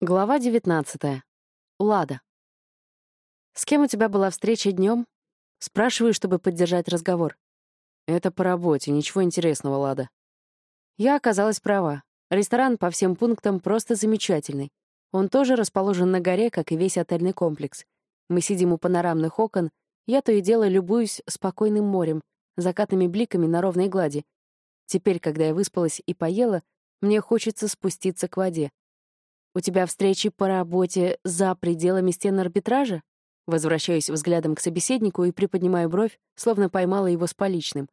Глава 19. Лада. «С кем у тебя была встреча днем? Спрашиваю, чтобы поддержать разговор. «Это по работе, ничего интересного, Лада». Я оказалась права. Ресторан по всем пунктам просто замечательный. Он тоже расположен на горе, как и весь отельный комплекс. Мы сидим у панорамных окон, я то и дело любуюсь спокойным морем, закатными бликами на ровной глади. Теперь, когда я выспалась и поела, мне хочется спуститься к воде. «У тебя встречи по работе за пределами стен арбитража?» Возвращаюсь взглядом к собеседнику и приподнимаю бровь, словно поймала его с поличным.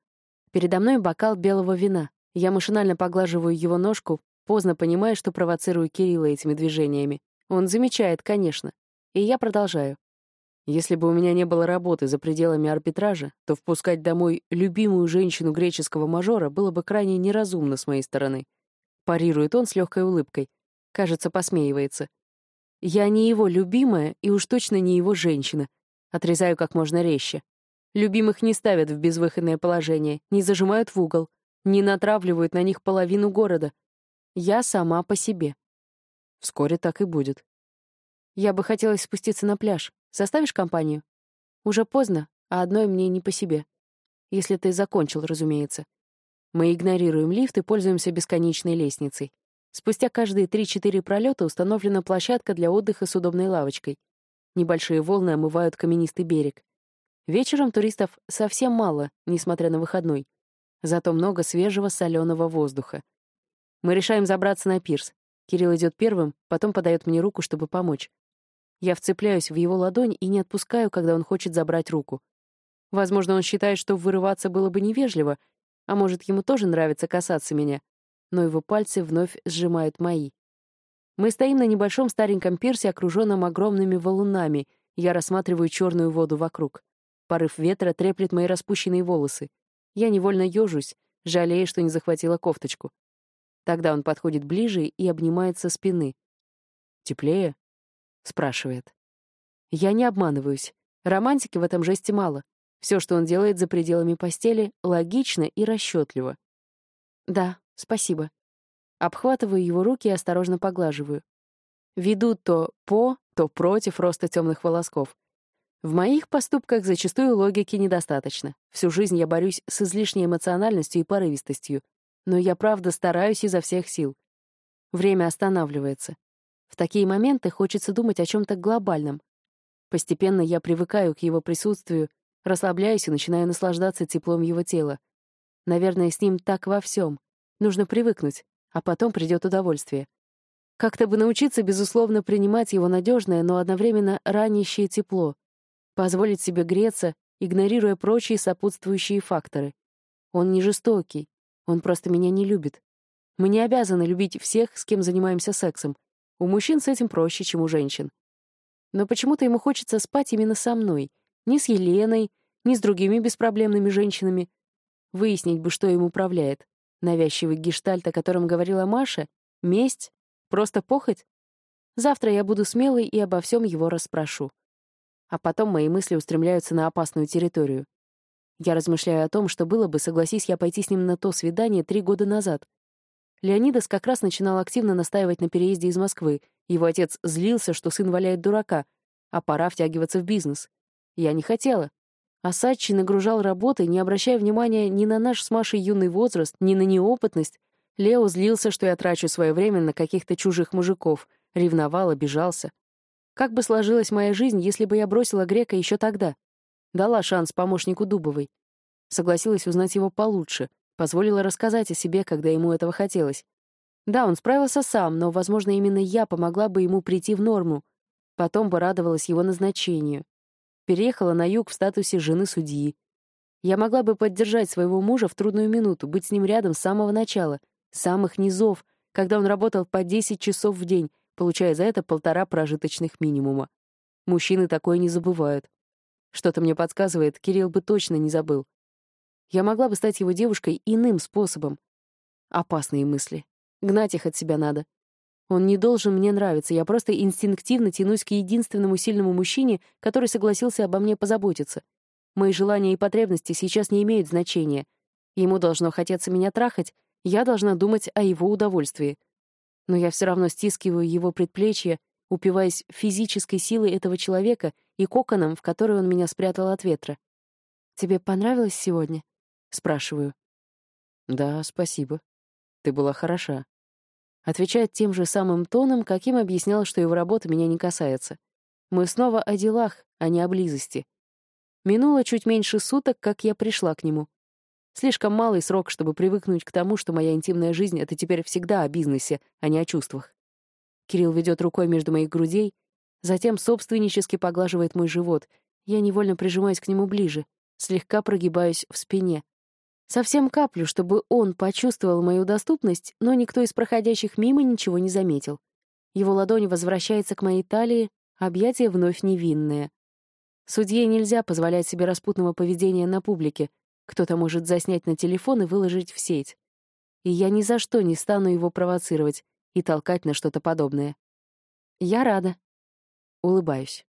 Передо мной бокал белого вина. Я машинально поглаживаю его ножку, поздно понимая, что провоцирую Кирилла этими движениями. Он замечает, конечно. И я продолжаю. Если бы у меня не было работы за пределами арбитража, то впускать домой любимую женщину греческого мажора было бы крайне неразумно с моей стороны. Парирует он с легкой улыбкой. Кажется, посмеивается. Я не его любимая и уж точно не его женщина. Отрезаю как можно резче. Любимых не ставят в безвыходное положение, не зажимают в угол, не натравливают на них половину города. Я сама по себе. Вскоре так и будет. Я бы хотела спуститься на пляж. Составишь компанию? Уже поздно, а одной мне не по себе. Если ты закончил, разумеется. Мы игнорируем лифт и пользуемся бесконечной лестницей. Спустя каждые 3-4 пролета установлена площадка для отдыха с удобной лавочкой. Небольшие волны омывают каменистый берег. Вечером туристов совсем мало, несмотря на выходной. Зато много свежего соленого воздуха. Мы решаем забраться на пирс. Кирилл идет первым, потом подает мне руку, чтобы помочь. Я вцепляюсь в его ладонь и не отпускаю, когда он хочет забрать руку. Возможно, он считает, что вырываться было бы невежливо, а может, ему тоже нравится касаться меня но его пальцы вновь сжимают мои. Мы стоим на небольшом стареньком пирсе, окруженном огромными валунами, я рассматриваю черную воду вокруг. Порыв ветра треплет мои распущенные волосы. Я невольно ежусь, жалея, что не захватила кофточку. Тогда он подходит ближе и обнимает со спины. «Теплее?» — спрашивает. Я не обманываюсь. Романтики в этом жесте мало. Все, что он делает за пределами постели, логично и расчетливо. Да, Спасибо. Обхватываю его руки и осторожно поглаживаю. Веду то по, то против роста темных волосков. В моих поступках зачастую логики недостаточно. Всю жизнь я борюсь с излишней эмоциональностью и порывистостью. Но я правда стараюсь изо всех сил. Время останавливается. В такие моменты хочется думать о чем то глобальном. Постепенно я привыкаю к его присутствию, расслабляюсь и начинаю наслаждаться теплом его тела. Наверное, с ним так во всем. Нужно привыкнуть, а потом придет удовольствие. Как-то бы научиться, безусловно, принимать его надежное, но одновременно ранящее тепло, позволить себе греться, игнорируя прочие сопутствующие факторы. Он не жестокий, он просто меня не любит. Мы не обязаны любить всех, с кем занимаемся сексом. У мужчин с этим проще, чем у женщин. Но почему-то ему хочется спать именно со мной, не с Еленой, не с другими беспроблемными женщинами. Выяснить бы, что им управляет. Навязчивый гештальт, о котором говорила Маша? Месть? Просто похоть? Завтра я буду смелой и обо всем его расспрошу. А потом мои мысли устремляются на опасную территорию. Я размышляю о том, что было бы, согласись я пойти с ним на то свидание три года назад. Леонидас как раз начинал активно настаивать на переезде из Москвы. Его отец злился, что сын валяет дурака, а пора втягиваться в бизнес. Я не хотела. Асачи нагружал работой, не обращая внимания ни на наш с Машей юный возраст, ни на неопытность. Лео злился, что я трачу свое время на каких-то чужих мужиков, ревновал, обижался. Как бы сложилась моя жизнь, если бы я бросила Грека еще тогда? Дала шанс помощнику Дубовой. Согласилась узнать его получше, позволила рассказать о себе, когда ему этого хотелось. Да, он справился сам, но, возможно, именно я помогла бы ему прийти в норму. Потом бы радовалась его назначению. Переехала на юг в статусе жены судьи. Я могла бы поддержать своего мужа в трудную минуту, быть с ним рядом с самого начала, с самых низов, когда он работал по 10 часов в день, получая за это полтора прожиточных минимума. Мужчины такое не забывают. Что-то мне подсказывает, Кирилл бы точно не забыл. Я могла бы стать его девушкой иным способом. Опасные мысли. Гнать их от себя надо. Он не должен мне нравиться, я просто инстинктивно тянусь к единственному сильному мужчине, который согласился обо мне позаботиться. Мои желания и потребности сейчас не имеют значения. Ему должно хотеться меня трахать, я должна думать о его удовольствии. Но я все равно стискиваю его предплечье, упиваясь физической силой этого человека и коконом, в который он меня спрятал от ветра. «Тебе понравилось сегодня?» — спрашиваю. «Да, спасибо. Ты была хороша». Отвечает тем же самым тоном, каким объяснял, что его работа меня не касается. Мы снова о делах, а не о близости. Минуло чуть меньше суток, как я пришла к нему. Слишком малый срок, чтобы привыкнуть к тому, что моя интимная жизнь — это теперь всегда о бизнесе, а не о чувствах. Кирилл ведет рукой между моих грудей, затем собственнически поглаживает мой живот. Я невольно прижимаюсь к нему ближе, слегка прогибаюсь в спине. Совсем каплю, чтобы он почувствовал мою доступность, но никто из проходящих мимо ничего не заметил. Его ладонь возвращается к моей талии, объятие вновь невинное. Судье нельзя позволять себе распутного поведения на публике. Кто-то может заснять на телефон и выложить в сеть. И я ни за что не стану его провоцировать и толкать на что-то подобное. Я рада. Улыбаюсь.